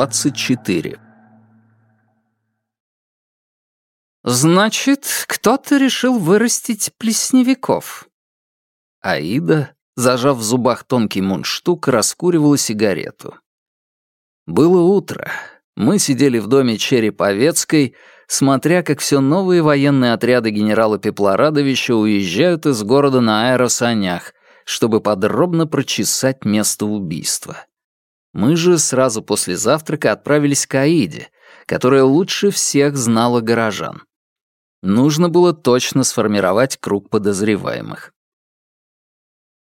24 «Значит, кто-то решил вырастить плесневиков». Аида, зажав в зубах тонкий мундштук, раскуривала сигарету. Было утро. Мы сидели в доме Череповецкой, смотря, как все новые военные отряды генерала Пеплорадовича уезжают из города на аэросанях, чтобы подробно прочесать место убийства. Мы же сразу после завтрака отправились к Аиде, которая лучше всех знала горожан. Нужно было точно сформировать круг подозреваемых.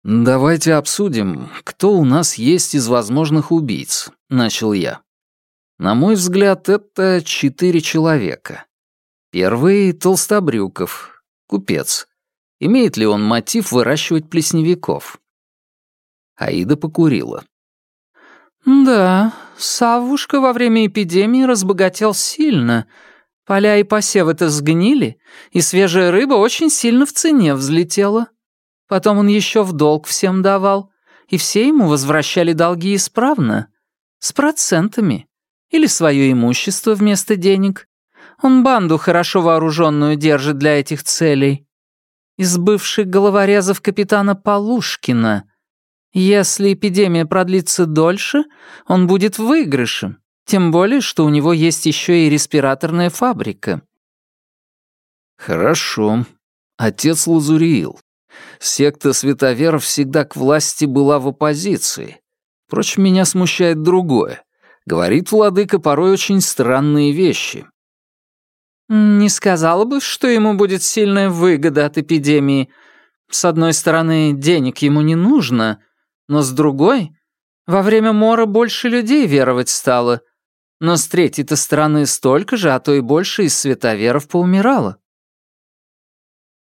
«Давайте обсудим, кто у нас есть из возможных убийц», — начал я. На мой взгляд, это четыре человека. Первый — Толстобрюков, купец. Имеет ли он мотив выращивать плесневиков? Аида покурила. «Да, Савушка во время эпидемии разбогател сильно. Поля и посевы-то сгнили, и свежая рыба очень сильно в цене взлетела. Потом он еще в долг всем давал, и все ему возвращали долги исправно, с процентами, или свое имущество вместо денег. Он банду хорошо вооруженную держит для этих целей. Из бывших головорезов капитана Полушкина — если эпидемия продлится дольше, он будет в выигрыше. Тем более, что у него есть еще и респираторная фабрика. Хорошо. Отец Лазуриил. Секта световеров всегда к власти была в оппозиции. Впрочем, меня смущает другое. Говорит владыка порой очень странные вещи. Не сказала бы, что ему будет сильная выгода от эпидемии. С одной стороны, денег ему не нужно — но с другой, во время мора больше людей веровать стало. Но с третьей-то стороны столько же, а то и больше из световеров поумирало.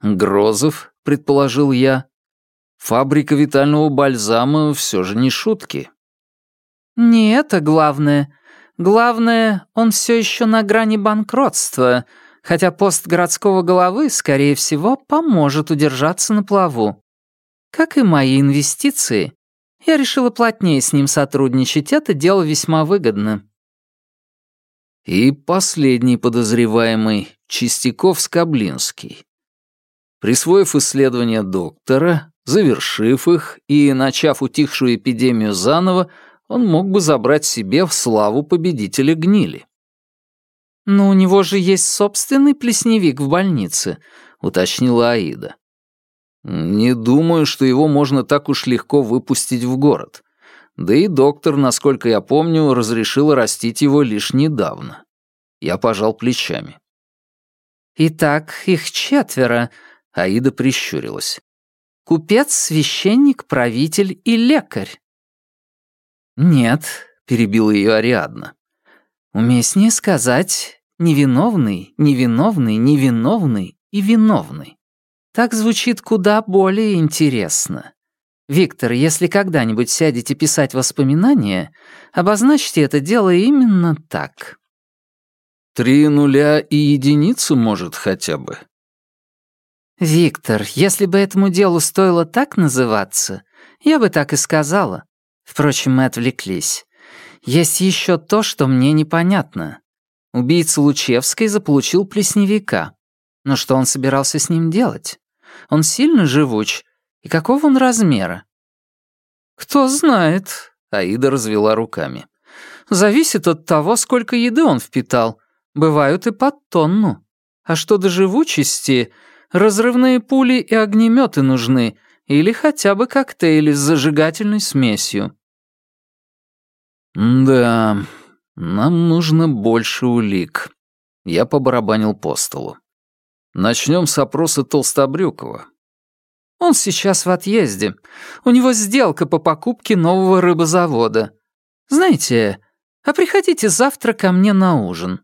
Грозов, предположил я. Фабрика витального бальзама все же не шутки. Не это главное. Главное, он все еще на грани банкротства, хотя пост городского головы, скорее всего, поможет удержаться на плаву. Как и мои инвестиции, я решила плотнее с ним сотрудничать, это дело весьма выгодно. И последний подозреваемый — Чистяков-Скоблинский. Присвоив исследования доктора, завершив их и начав утихшую эпидемию заново, он мог бы забрать себе в славу победителя гнили. «Но у него же есть собственный плесневик в больнице», — уточнила Аида. Не думаю, что его можно так уж легко выпустить в город. Да и доктор, насколько я помню, разрешил растить его лишь недавно. Я пожал плечами. «Итак, их четверо», — Аида прищурилась. «Купец, священник, правитель и лекарь». «Нет», — перебила ее Ариадна. «Уместнее сказать невиновный, невиновный, невиновный и виновный». Так звучит куда более интересно. Виктор, если когда-нибудь сядете писать воспоминания, обозначьте это дело именно так. Три нуля и единицу, может, хотя бы. Виктор, если бы этому делу стоило так называться, я бы так и сказала. Впрочем, мы отвлеклись. Есть еще то, что мне непонятно. Убийца Лучевской заполучил плесневика. Но что он собирался с ним делать? Он сильно живуч? И какого он размера?» «Кто знает», — Аида развела руками. «Зависит от того, сколько еды он впитал. Бывают и под тонну. А что до живучести, разрывные пули и огнеметы нужны, или хотя бы коктейли с зажигательной смесью». «Да, нам нужно больше улик». Я побарабанил по столу. Начнем с опроса Толстобрюкова. Он сейчас в отъезде. У него сделка по покупке нового рыбозавода. Знаете, а приходите завтра ко мне на ужин.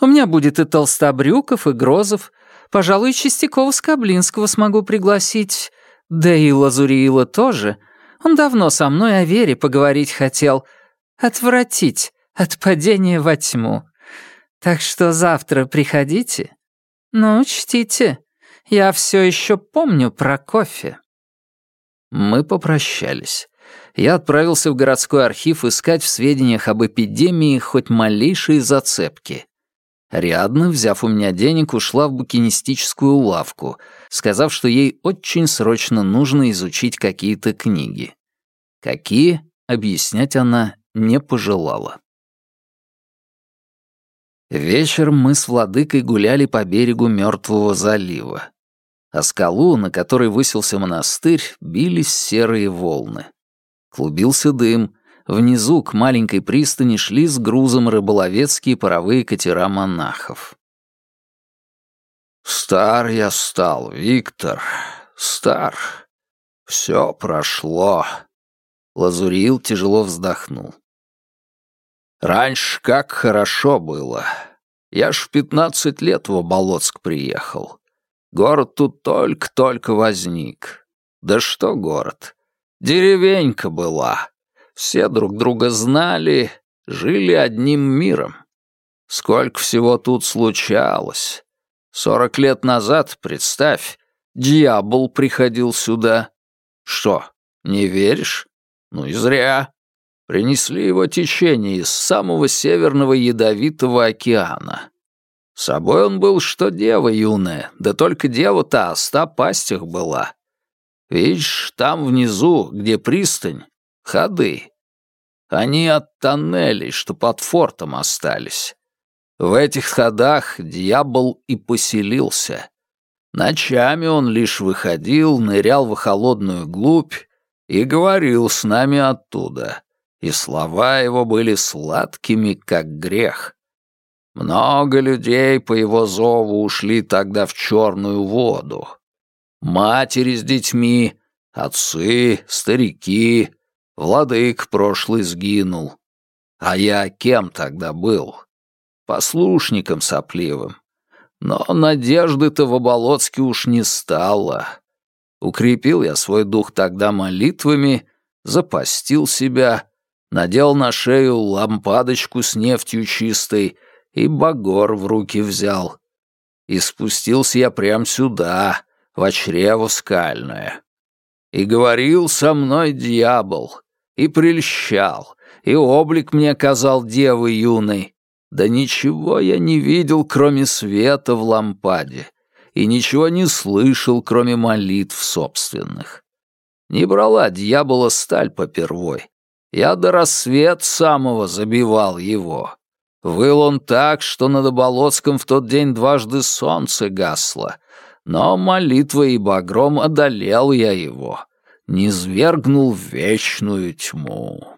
У меня будет и Толстобрюков, и Грозов. Пожалуй, Чистякова с Каблинского смогу пригласить. Да и Лазуриила тоже. Он давно со мной о вере поговорить хотел. Отвратить от падения во тьму. Так что завтра приходите. «Но учтите, я все еще помню про кофе». Мы попрощались. я отправился в городской архив искать в сведениях об эпидемии хоть малейшие зацепки. Рядно, взяв у меня денег, ушла в букинистическую лавку, сказав, что ей очень срочно нужно изучить какие-то книги. Какие, объяснять она не пожелала. Вечером мы с владыкой гуляли по берегу Мертвого залива. А скалу, на которой высился монастырь, бились серые волны. Клубился дым. Внизу к маленькой пристани шли с грузом рыболовецкие паровые катера монахов. «Стар я стал, Виктор, стар. Все прошло». Лазурил тяжело вздохнул. «Раньше как хорошо было. Я ж в пятнадцать лет в Оболоцк приехал. Город тут только-только возник. Да что город? Деревенька была. Все друг друга знали, жили одним миром. Сколько всего тут случалось. Сорок лет назад, представь, дьявол приходил сюда. Что, не веришь? Ну и зря. Принесли его течение из самого северного ядовитого океана. С собой он был что дева юная, да только дева-то о ста пастях была. Видишь, там внизу, где пристань, ходы. Они от тоннелей, что под фортом остались. В этих ходах дьявол и поселился. Ночами он лишь выходил, нырял в холодную глубь и говорил с нами оттуда. И слова его были сладкими, как грех. Много людей по его зову ушли тогда в черную воду. Матери с детьми, отцы, старики, владык прошлый сгинул. А я кем тогда был? Послушником сопливым. Но надежды-то в Оболоцке уж не стало. Укрепил я свой дух тогда молитвами, запастил себя, надел на шею лампадочку с нефтью чистой — и багор в руки взял. И спустился я прям сюда, в чрево скальное. И говорил со мной дьявол, и прельщал, и облик мне казал девы юной. Да ничего я не видел, кроме света в лампаде, и ничего не слышал, кроме молитв собственных. Не брала дьявола сталь попервой. Я до рассвет самого забивал его. Выл он так, что над Оболоцком в тот день дважды солнце гасло, но молитвой и багром одолел я его, в вечную тьму.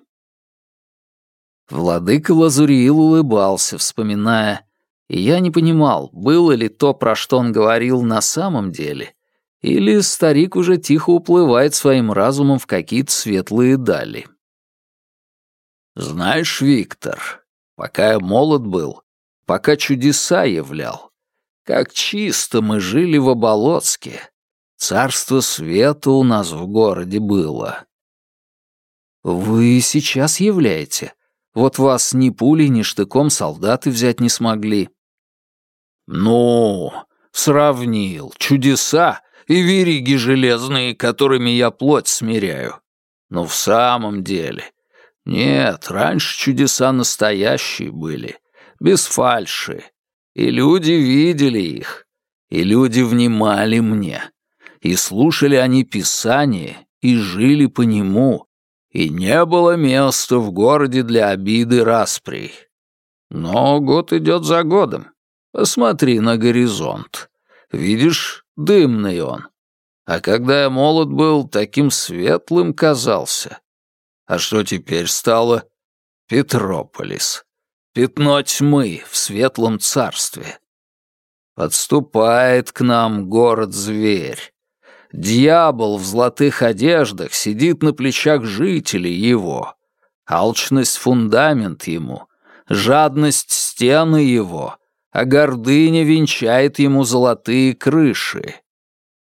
Владыка Лазуриил улыбался, вспоминая, и я не понимал, было ли то, про что он говорил на самом деле, или старик уже тихо уплывает своим разумом в какие-то светлые дали. «Знаешь, Виктор, пока я молод был, пока чудеса являл. Как чисто мы жили в Оболоцке. Царство света у нас в городе было. Вы сейчас являете. Вот вас ни пулей, ни штыком солдаты взять не смогли. Ну, сравнил. Чудеса и вериги железные, которыми я плоть смиряю. Но в самом деле, нет, раньше чудеса настоящие были, без фальши. И люди видели их, и люди внимали мне. И слушали они Писание, и жили по нему, и не было места в городе для обиды распри. Но год идет за годом. Посмотри на горизонт. Видишь, дымный он. А когда я молод был, таким светлым казался. А что теперь стало? Петрополис. Пятно тьмы в светлом царстве. Подступает к нам город-зверь. Дьявол в золотых одеждах сидит на плечах жителей его. Алчность — фундамент ему, жадность — стены его, а гордыня венчает ему золотые крыши.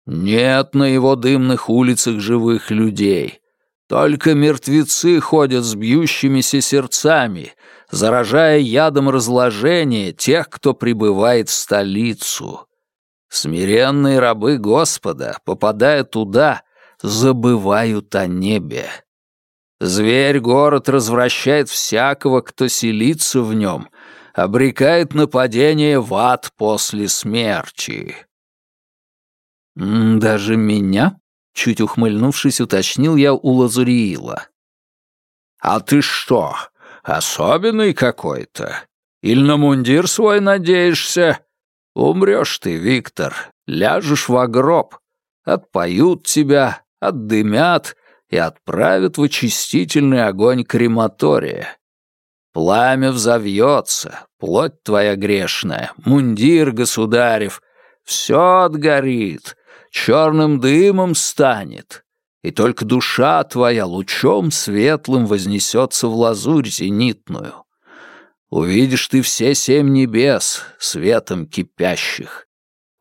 Нет на его дымных улицах живых людей, только мертвецы ходят с бьющимися сердцами, заражая ядом разложения тех, кто прибывает в столицу. Смиренные рабы Господа, попадая туда, забывают о небе. Зверь-город развращает всякого, кто селится в нем, обрекает на падение в ад после смерти». «Даже меня?» — чуть ухмыльнувшись, уточнил я у Лазуриила. «А ты что, особенный какой-то? Или на мундир свой надеешься? Умрешь ты, Виктор, ляжешь в гроб, отпоют тебя, отдымят и отправят в очистительный огонь крематория. Пламя взовьется, плоть твоя грешная, мундир государев, все отгорит, черным дымом станет, и только душа твоя лучом светлым вознесется в лазурь зенитную. Увидишь ты все семь небес, светом кипящих.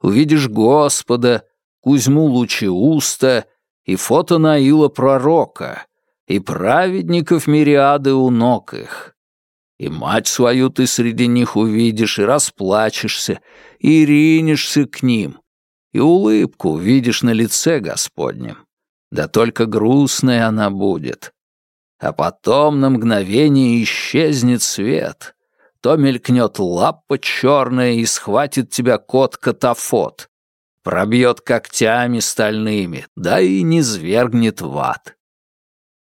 Увидишь Господа, Кузьму Лучеуста и фото Наила Пророка, и праведников мириады у ног их. И мать свою ты среди них увидишь, и расплачешься, и ринешься к ним, и улыбку увидишь на лице Господнем. Да только грустная она будет. А потом на мгновение исчезнет свет. То мелькнет лапа черная и схватит тебя кот-катафот. Пробьет когтями стальными, да и не свергнет в ад.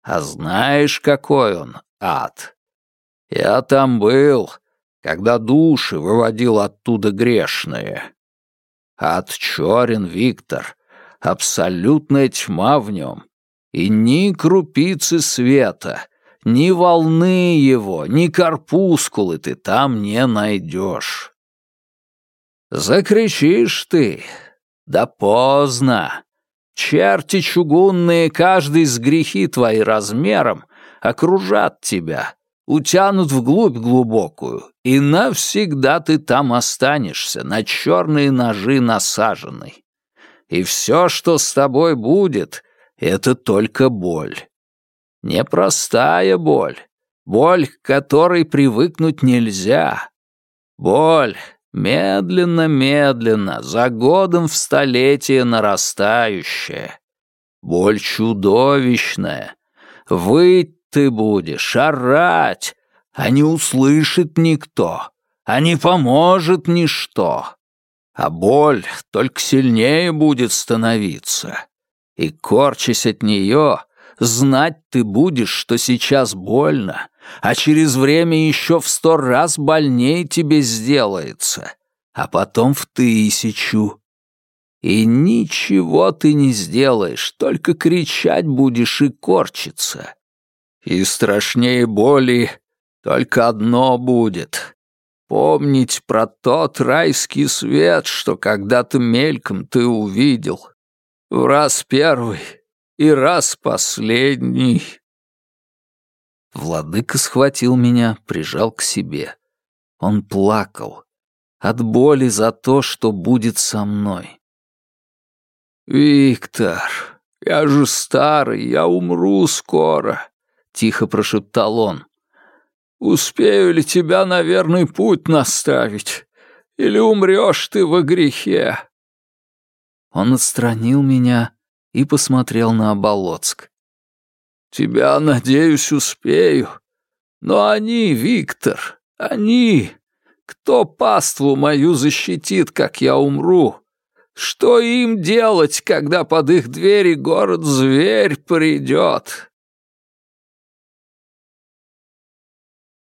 А знаешь, какой он, ад? Я там был, когда души выводил оттуда грешные. Ад черен, Виктор, абсолютная тьма в нем, и ни крупицы света, ни волны его, ни корпускулы ты там не найдешь. Закричишь ты, да поздно. Черти чугунные, каждый с грехи твои размером, окружат тебя, утянут вглубь глубокую, и навсегда ты там останешься, на черные ножи насаженный. И все, что с тобой будет, это только боль. Непростая боль, боль, к которой привыкнуть нельзя. Боль, медленно-медленно, за годом в столетие нарастающая. Боль чудовищная. Выть ты будешь, орать, а не услышит никто, а не поможет ничто. А боль только сильнее будет становиться. И, корчась от нее, знать ты будешь, что сейчас больно, а через время еще в сто раз больнее тебе сделается, а потом в тысячу. И ничего ты не сделаешь, только кричать будешь и корчиться. И страшнее боли только одно будет — помнить про тот райский свет, что когда-то мельком ты увидел. В раз первый и раз последний. Владыка схватил меня, прижал к себе. Он плакал. От боли за то, что будет со мной. «Виктор, я же старый, я умру скоро. — тихо прошептал он. «Успею ли тебя на верный путь наставить? Или умрешь ты во грехе?» Он отстранил меня и посмотрел на Оболоцк. «Тебя, надеюсь, успею. Но они, Виктор, они... Кто паству мою защитит, как я умру? Что им делать, когда под их двери город-зверь придет?»